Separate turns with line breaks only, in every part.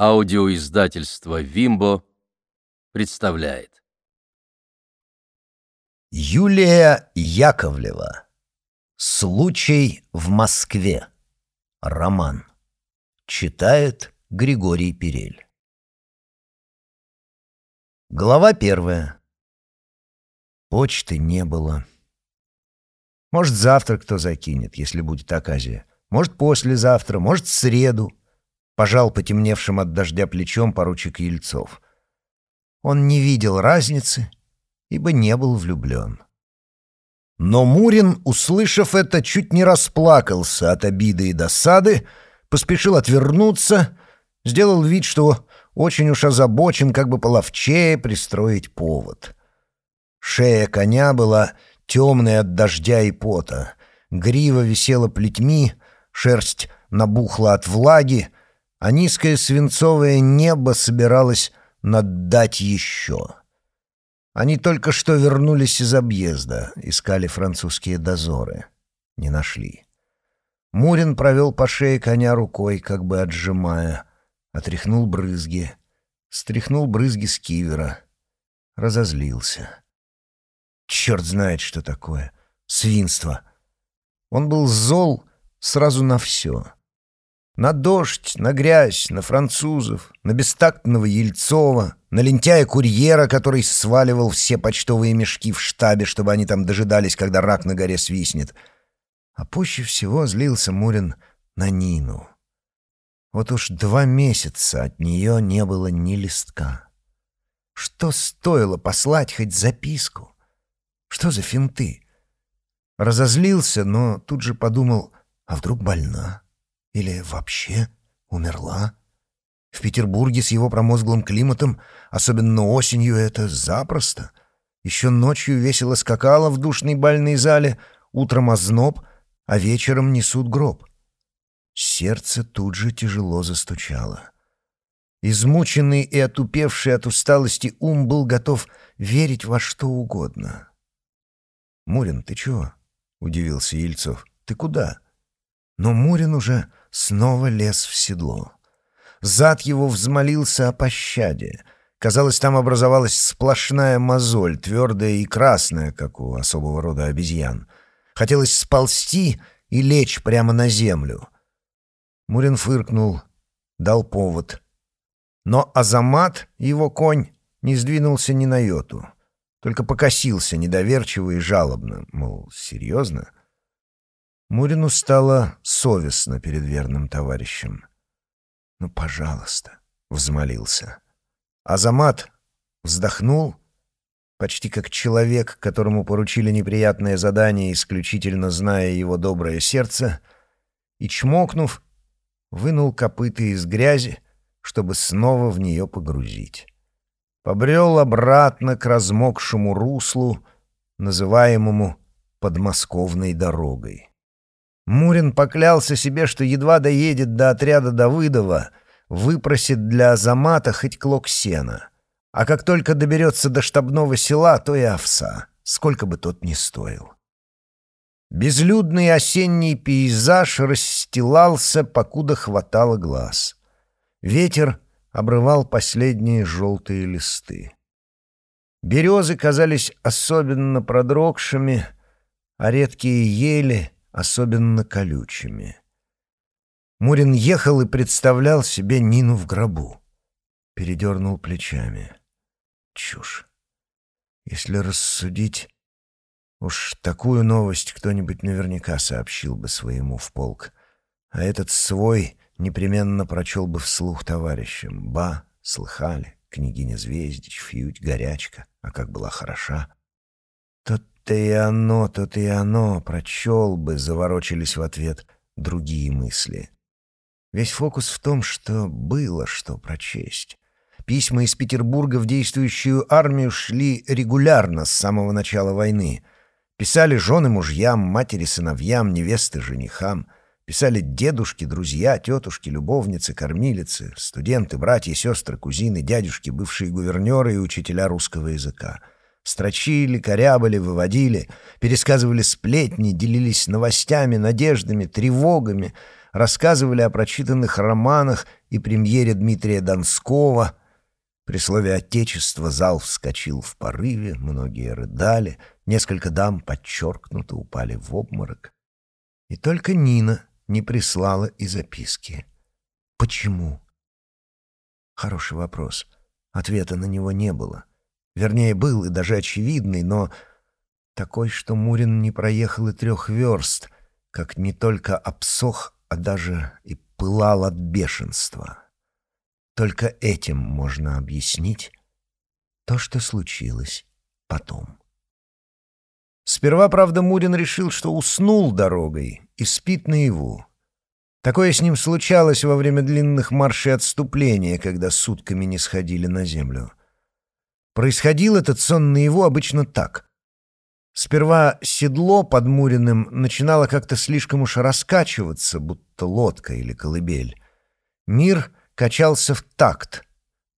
Аудиоиздательство «Вимбо» представляет.
Юлия Яковлева. Случай в Москве. Роман. Читает Григорий Перель. Глава первая. Почты не было. Может, завтра кто закинет, если будет оказия. Может, послезавтра, может, в среду. Пожал потемневшим от дождя плечом поручик Ельцов. Он не видел разницы, ибо не был влюблен. Но Мурин, услышав это, чуть не расплакался от обиды и досады, поспешил отвернуться, сделал вид, что очень уж озабочен, как бы половчее пристроить повод. Шея коня была темная от дождя и пота, грива висела плетьми, шерсть набухла от влаги, а низкое свинцовое небо собиралось наддать еще. Они только что вернулись из объезда, искали французские дозоры. Не нашли. Мурин провел по шее коня рукой, как бы отжимая, отряхнул брызги, стряхнул брызги с кивера, разозлился. Черт знает, что такое. Свинство. Он был зол сразу на все — на дождь, на грязь, на французов, на бестактного Ельцова, на лентяя-курьера, который сваливал все почтовые мешки в штабе, чтобы они там дожидались, когда рак на горе свистнет. А пуще всего злился Мурин на Нину. Вот уж два месяца от нее не было ни листка. Что стоило послать хоть записку? Что за финты? Разозлился, но тут же подумал, а вдруг больна? Или вообще умерла? В Петербурге с его промозглым климатом, особенно осенью, это запросто. Еще ночью весело скакала в душной бальной зале, утром озноб, а вечером несут гроб. Сердце тут же тяжело застучало. Измученный и отупевший от усталости ум был готов верить во что угодно. «Мурин, ты чего?» — удивился Ельцов. «Ты куда?» Но Мурин уже снова лез в седло. Зад его взмолился о пощаде. Казалось, там образовалась сплошная мозоль, твердая и красная, как у особого рода обезьян. Хотелось сползти и лечь прямо на землю. Мурин фыркнул, дал повод. Но Азамат, его конь, не сдвинулся ни на йоту. Только покосился недоверчиво и жалобно, мол, серьезно? Мурину стало совестно перед верным товарищем. «Ну, пожалуйста», — взмолился. Азамат вздохнул, почти как человек, которому поручили неприятное задание, исключительно зная его доброе сердце, и, чмокнув, вынул копыта из грязи, чтобы снова в нее погрузить. Побрел обратно к размокшему руслу, называемому подмосковной дорогой. Мурин поклялся себе, что едва доедет до отряда Давыдова, выпросит для Азамата хоть клок сена. А как только доберется до штабного села, то и овса, сколько бы тот ни стоил. Безлюдный осенний пейзаж расстилался, покуда хватало глаз. Ветер обрывал последние желтые листы. Березы казались особенно продрогшими, а редкие ели — особенно колючими. Мурин ехал и представлял себе Нину в гробу. Передернул плечами. Чушь. Если рассудить, уж такую новость кто-нибудь наверняка сообщил бы своему в полк. А этот свой непременно прочел бы вслух товарищам. Ба, слыхали, княгиня Звездич, Фьють, Горячка, а как была хороша. «То-то и оно, то-то и оно, прочел бы», — заворочились в ответ другие мысли. Весь фокус в том, что было что прочесть. Письма из Петербурга в действующую армию шли регулярно с самого начала войны. Писали жены мужьям, матери сыновьям, невесты женихам. Писали дедушки, друзья, тетушки, любовницы, кормилицы, студенты, братья, сестры, кузины, дядюшки, бывшие гувернеры и учителя русского языка — Строчили, корябали, выводили, пересказывали сплетни, делились новостями, надеждами, тревогами, рассказывали о прочитанных романах и премьере Дмитрия Донского. При слове «отечество» зал вскочил в порыве, многие рыдали, несколько дам подчеркнуто упали в обморок. И только Нина не прислала и записки. Почему? Хороший вопрос. Ответа на него не было. Вернее, был и даже очевидный, но такой, что Мурин не проехал и трех верст, как не только обсох, а даже и пылал от бешенства. Только этим можно объяснить то, что случилось потом. Сперва, правда, Мурин решил, что уснул дорогой и спит наяву. Такое с ним случалось во время длинных маршей отступления, когда сутками не сходили на землю. Происходил этот сон наяву обычно так. Сперва седло под Муриным начинало как-то слишком уж раскачиваться, будто лодка или колыбель. Мир качался в такт,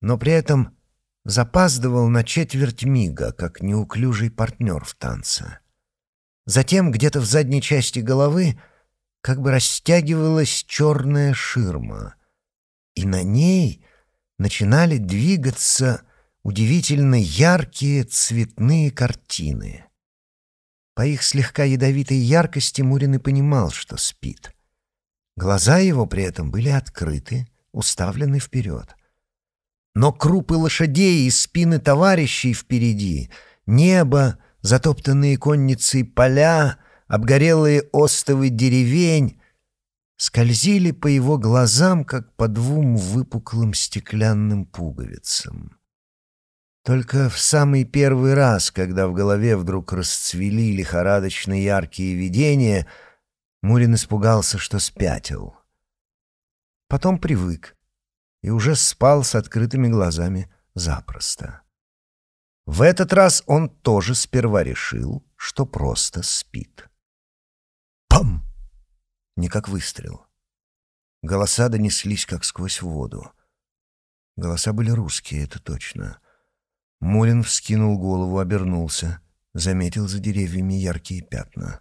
но при этом запаздывал на четверть мига, как неуклюжий партнер в танце. Затем где-то в задней части головы как бы растягивалась черная ширма, и на ней начинали двигаться удивительно яркие цветные картины. По их слегка ядовитой яркости Мурин и понимал, что спит. Глаза его при этом были открыты, уставлены вперед. Но крупы лошадей и спины товарищей впереди, небо, затоптанные конницей поля — обгорелые остовы деревень скользили по его глазам, как по двум выпуклым стеклянным пуговицам. Только в самый первый раз, когда в голове вдруг расцвели лихорадочно яркие видения, Мурин испугался, что спятил. Потом привык и уже спал с открытыми глазами запросто. В этот раз он тоже сперва решил, что просто спит. Пам! Не как выстрел. Голоса донеслись, как сквозь воду. Голоса были русские, это точно. Мулин вскинул голову, обернулся, заметил за деревьями яркие пятна.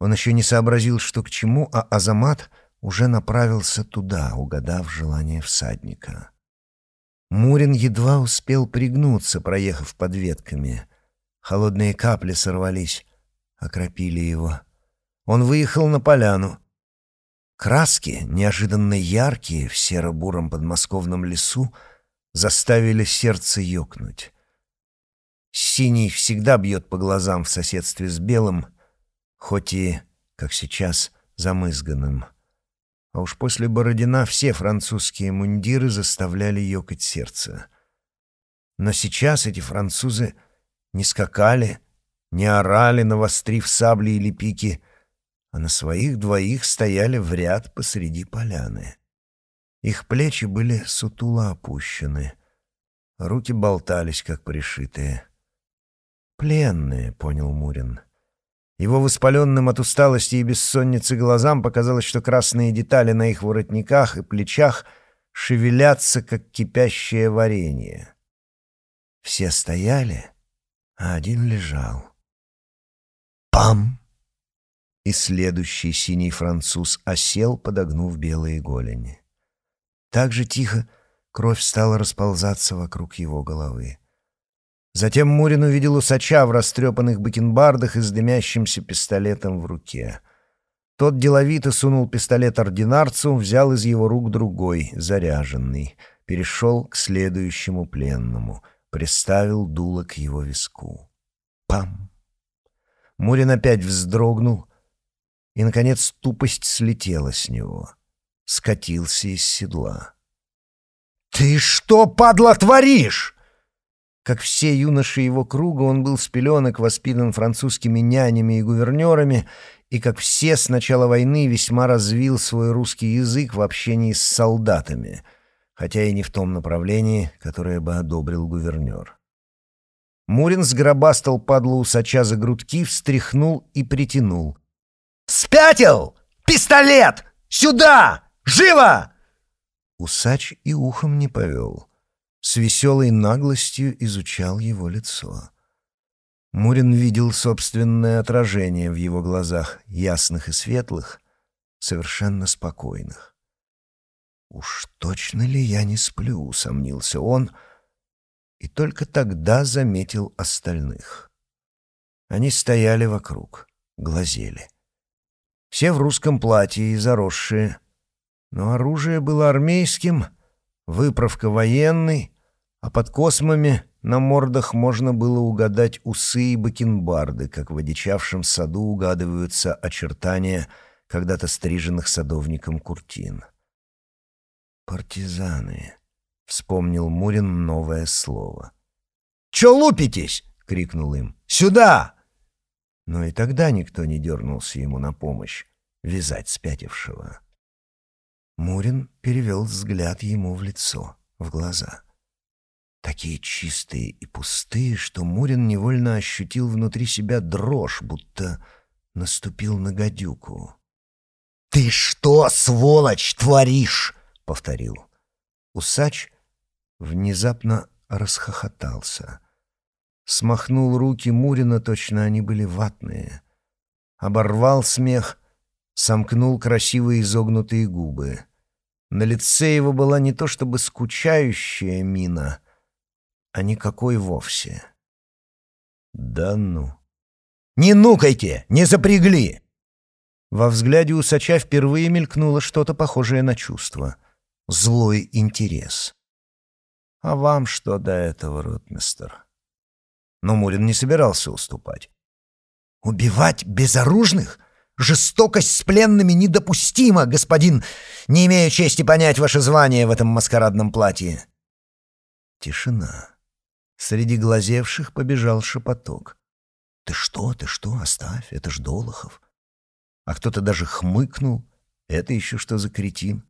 Он еще не сообразил, что к чему, а Азамат уже направился туда, угадав желание всадника. Мурин едва успел пригнуться, проехав под ветками. Холодные капли сорвались, окропили его — он выехал на поляну. Краски, неожиданно яркие в серо-буром подмосковном лесу, заставили сердце ёкнуть. Синий всегда бьет по глазам в соседстве с белым, хоть и, как сейчас, замызганным. А уж после Бородина все французские мундиры заставляли ёкать сердце. Но сейчас эти французы не скакали, не орали, навострив сабли или пики — а на своих двоих стояли в ряд посреди поляны. Их плечи были сутуло опущены, руки болтались, как пришитые. «Пленные», — понял Мурин. Его воспаленным от усталости и бессонницы глазам показалось, что красные детали на их воротниках и плечах шевелятся, как кипящее варенье. Все стояли, а один лежал. «Пам!» и следующий синий француз осел, подогнув белые голени. Так же тихо кровь стала расползаться вокруг его головы. Затем Мурин увидел усача в растрепанных бакенбардах и с дымящимся пистолетом в руке. Тот деловито сунул пистолет ординарцу, взял из его рук другой, заряженный, перешел к следующему пленному, приставил дуло к его виску. Пам! Мурин опять вздрогнул — и, наконец, тупость слетела с него. Скатился из седла. «Ты что, падла, творишь?» Как все юноши его круга, он был с пеленок воспитан французскими нянями и гувернерами, и, как все с начала войны, весьма развил свой русский язык в общении с солдатами, хотя и не в том направлении, которое бы одобрил гувернер. Мурин сгробастал падлу усача за грудки, встряхнул и притянул. «Спятил! Пистолет! Сюда! Живо!» Усач и ухом не повел. С веселой наглостью изучал его лицо. Мурин видел собственное отражение в его глазах, ясных и светлых, совершенно спокойных. «Уж точно ли я не сплю?» — усомнился он, и только тогда заметил остальных. Они стояли вокруг, глазели. Все в русском платье и заросшие, но оружие было армейским, выправка военной, а под космами на мордах можно было угадать усы и бакенбарды, как в одичавшем саду угадываются очертания когда-то стриженных садовником куртин. «Партизаны», — вспомнил Мурин новое слово. «Чё лупитесь?» — крикнул им. «Сюда!» Но и тогда никто не дернулся ему на помощь вязать спятившего. Мурин перевел взгляд ему в лицо, в глаза — такие чистые и пустые, что Мурин невольно ощутил внутри себя дрожь, будто наступил на гадюку. «Ты что, сволочь, творишь?» — повторил. Усач внезапно расхохотался. Смахнул руки Мурина, точно они были ватные. Оборвал смех, сомкнул красивые изогнутые губы. На лице его была не то чтобы скучающая мина — а никакой вовсе. Да ну. «Не нукайте! Не запрягли!» Во взгляде усача впервые мелькнуло что-то похожее на чувство. Злой интерес. «А вам что до этого, ротмистер?» Но Мурин не собирался уступать. «Убивать безоружных? Жестокость с пленными недопустима, господин! Не имею чести понять ваше звание в этом маскарадном платье!» Тишина. Среди глазевших побежал шепоток. «Ты что, ты что, оставь, это ж Долохов». А кто-то даже хмыкнул. Это еще что за кретин?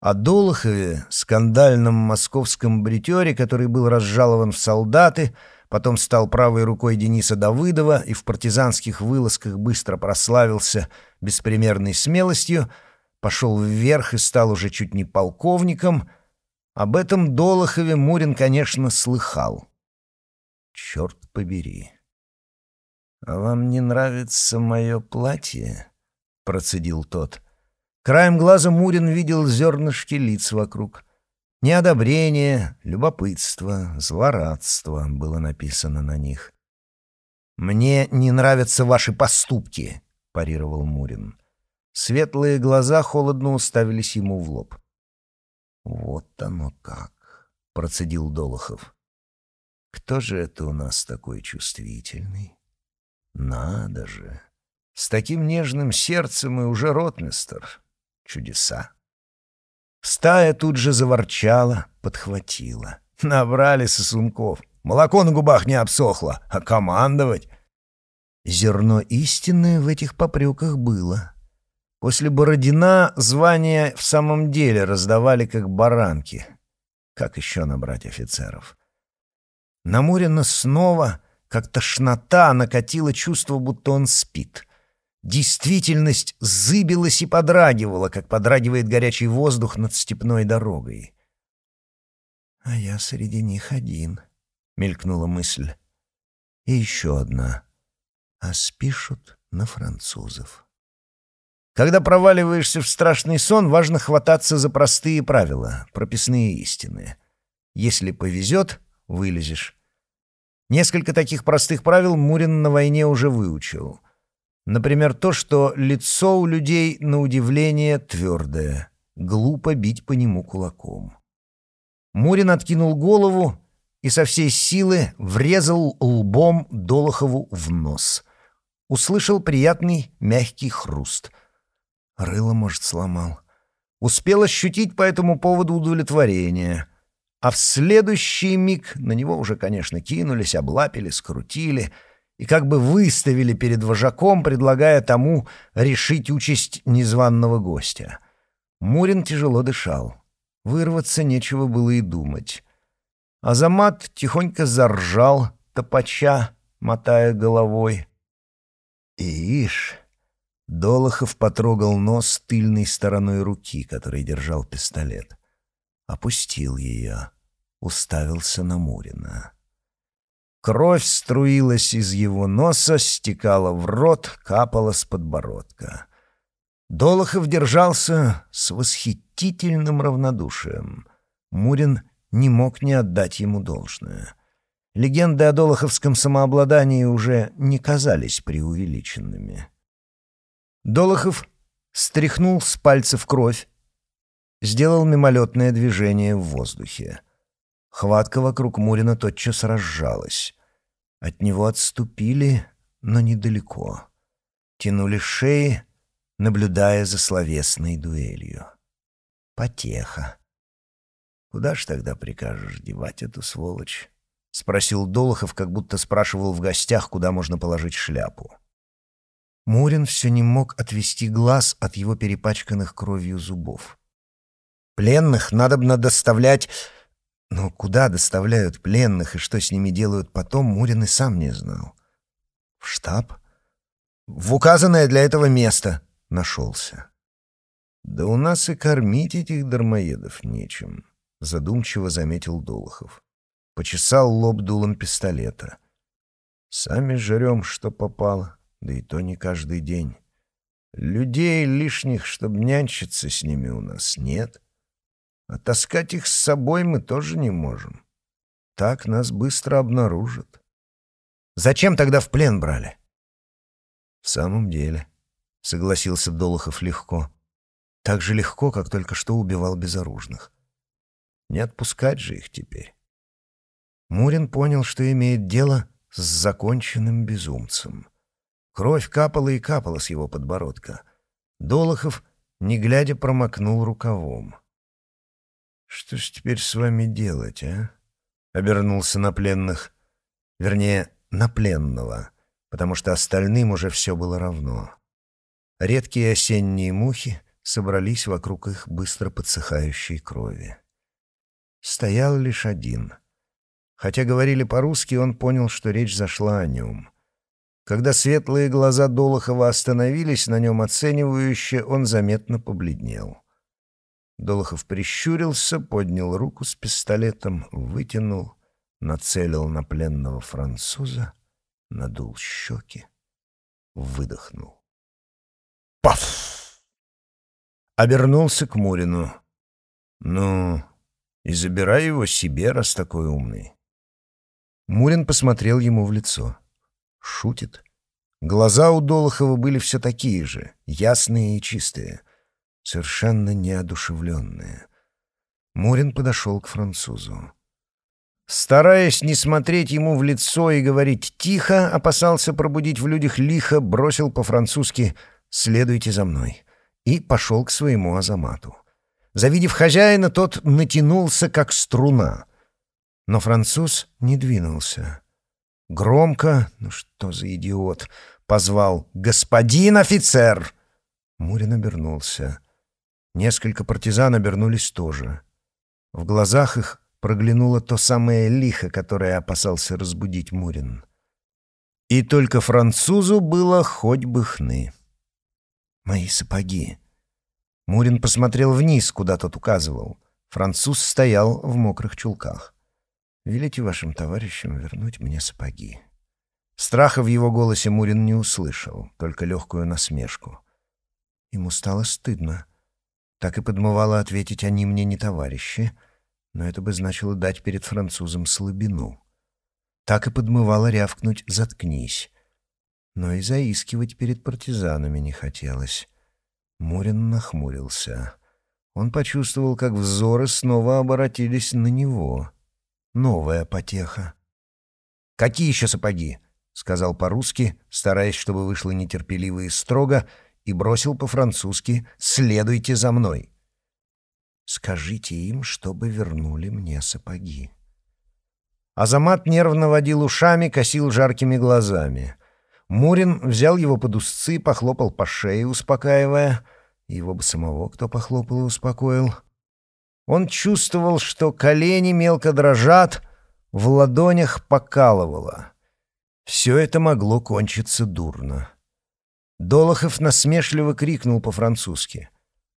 О Долохове, скандальном московском бритере, который был разжалован в солдаты, потом стал правой рукой Дениса Давыдова и в партизанских вылазках быстро прославился беспримерной смелостью, пошел вверх и стал уже чуть не полковником — об этом Долохове Мурин, конечно, слыхал. Черт побери. «А вам не нравится мое платье?» — процедил тот. Краем глаза Мурин видел зернышки лиц вокруг. Неодобрение, любопытство, злорадство было написано на них. «Мне не нравятся ваши поступки», — парировал Мурин. Светлые глаза холодно уставились ему в лоб. «Вот оно как!» — процедил Долохов. «Кто же это у нас такой чувствительный? Надо же! С таким нежным сердцем и уже ротмистер. Чудеса!» Стая тут же заворчала, подхватила. Набрали сосунков. Молоко на губах не обсохло, а командовать... Зерно истинное в этих попреках было. После Бородина звания в самом деле раздавали как баранки. Как еще набрать офицеров? На Мурина снова, как тошнота, накатило чувство, будто он спит. Действительность зыбилась и подрагивала, как подрагивает горячий воздух над степной дорогой. «А я среди них один», — мелькнула мысль. «И еще одна. А спишут на французов». Когда проваливаешься в страшный сон, важно хвататься за простые правила, прописные истины. Если повезет, вылезешь. Несколько таких простых правил Мурин на войне уже выучил. Например, то, что лицо у людей, на удивление, твердое. Глупо бить по нему кулаком. Мурин откинул голову и со всей силы врезал лбом Долохову в нос. Услышал приятный мягкий хруст — Рыло, может, сломал. Успел ощутить по этому поводу удовлетворение. А в следующий миг на него уже, конечно, кинулись, облапили, скрутили и как бы выставили перед вожаком, предлагая тому решить участь незваного гостя. Мурин тяжело дышал. Вырваться нечего было и думать. Азамат тихонько заржал, топача, мотая головой. «Ишь!» Долохов потрогал нос тыльной стороной руки, которой держал пистолет. Опустил ее, уставился на Мурина. Кровь струилась из его носа, стекала в рот, капала с подбородка. Долохов держался с восхитительным равнодушием. Мурин не мог не отдать ему должное. Легенды о долоховском самообладании уже не казались преувеличенными. Долохов стряхнул с пальцев кровь, сделал мимолетное движение в воздухе. Хватка вокруг Мурина тотчас разжалась. От него отступили, но недалеко. Тянули шеи, наблюдая за словесной дуэлью. Потеха. «Куда ж тогда прикажешь девать эту сволочь?» — спросил Долохов, как будто спрашивал в гостях, куда можно положить шляпу. Мурин все не мог отвести глаз от его перепачканных кровью зубов. «Пленных надобно доставлять...» Но куда доставляют пленных и что с ними делают потом, Мурин и сам не знал. «В штаб?» «В указанное для этого место!» — нашелся. «Да у нас и кормить этих дармоедов нечем», — задумчиво заметил Долохов. Почесал лоб дулом пистолета. «Сами жрем, что попало, да и то не каждый день. Людей лишних, чтобы нянчиться с ними, у нас нет. А таскать их с собой мы тоже не можем. Так нас быстро обнаружат». «Зачем тогда в плен брали?» «В самом деле», — согласился Долохов легко. Так же легко, как только что убивал безоружных. Не отпускать же их теперь. Мурин понял, что имеет дело с законченным безумцем. Кровь капала и капала с его подбородка. Долохов, не глядя, промокнул рукавом. «Что ж теперь с вами делать, а?» Обернулся на пленных. Вернее, на пленного, потому что остальным уже все было равно. Редкие осенние мухи собрались вокруг их быстро подсыхающей крови. Стоял лишь один. Хотя говорили по-русски, он понял, что речь зашла о нем. Когда светлые глаза Долохова остановились на нем оценивающе, он заметно побледнел. Долохов прищурился, поднял руку с пистолетом, вытянул, нацелил на пленного француза, надул щеки, выдохнул. Паф! Обернулся к Мурину. «Ну, и забирай его себе, раз такой умный. Мурин посмотрел ему в лицо. Шутит. Глаза у Долохова были все такие же, ясные и чистые, совершенно неодушевленные. Мурин подошел к французу. Стараясь не смотреть ему в лицо и говорить тихо, опасался пробудить в людях лихо, бросил по-французски «следуйте за мной» и пошел к своему Азамату. Завидев хозяина, тот натянулся, как струна. Но француз не двинулся. Громко, ну что за идиот, позвал «Господин офицер!» Мурин обернулся. Несколько партизан обернулись тоже. В глазах их проглянуло то самое лихо, которое опасался разбудить Мурин. И только французу было хоть бы хны. «Мои сапоги», Мурин посмотрел вниз, куда тот указывал. Француз стоял в мокрых чулках. «Велите вашим товарищам вернуть мне сапоги». Страха в его голосе Мурин не услышал, только легкую насмешку. Ему стало стыдно. Так и подмывало ответить «они мне не товарищи», но это бы значило дать перед французом слабину. Так и подмывало рявкнуть «заткнись». Но и заискивать перед партизанами не хотелось. Мурин нахмурился. Он почувствовал, как взоры снова обратились на него. Новая потеха. «Какие еще сапоги?» — сказал по-русски, стараясь, чтобы вышло нетерпеливо и строго, и бросил по-французски «Следуйте за мной». «Скажите им, чтобы вернули мне сапоги». Азамат нервно водил ушами, косил жаркими глазами. Мурин взял его под узцы, похлопал по шее, успокаивая. Его бы самого кто похлопал и успокоил. Он чувствовал, что колени мелко дрожат, в ладонях покалывало. Все это могло кончиться дурно. Долохов насмешливо крикнул по-французски.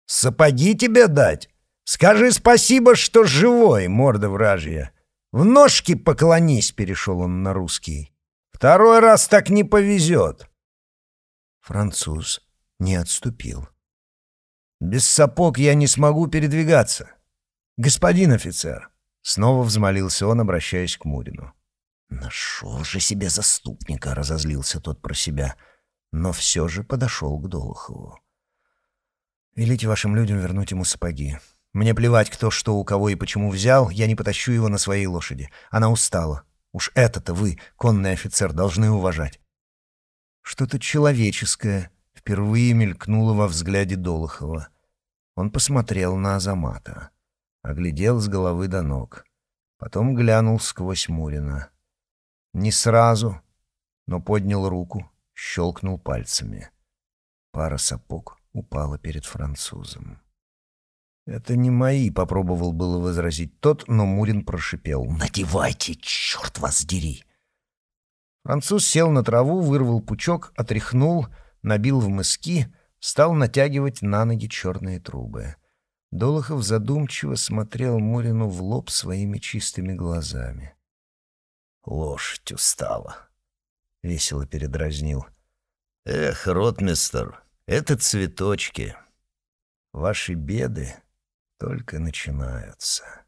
«Сапоги тебе дать? Скажи спасибо, что живой, морда вражья! В ножки поклонись!» — перешел он на русский. Второй раз так не повезет. Француз не отступил. Без сапог я не смогу передвигаться. Господин офицер, снова взмолился он, обращаясь к Мурину. Нашел же себе заступника, разозлился тот про себя, но все же подошел к Долохову. Велите вашим людям вернуть ему сапоги. Мне плевать, кто что у кого и почему взял, я не потащу его на своей лошади. Она устала. Уж это-то вы, конный офицер, должны уважать. Что-то человеческое впервые мелькнуло во взгляде Долохова. Он посмотрел на Азамата, оглядел с головы до ног, потом глянул сквозь Мурина. Не сразу, но поднял руку, щелкнул пальцами. Пара сапог упала перед французом. «Это не мои», — попробовал было возразить тот, но Мурин прошипел. «Надевайте, черт вас дери!» Француз сел на траву, вырвал пучок, отряхнул, набил в мыски, стал натягивать на ноги черные трубы. Долохов задумчиво смотрел Мурину в лоб своими чистыми глазами. «Лошадь устала», — весело передразнил. «Эх, ротмистер, это цветочки. Ваши беды только начинаются.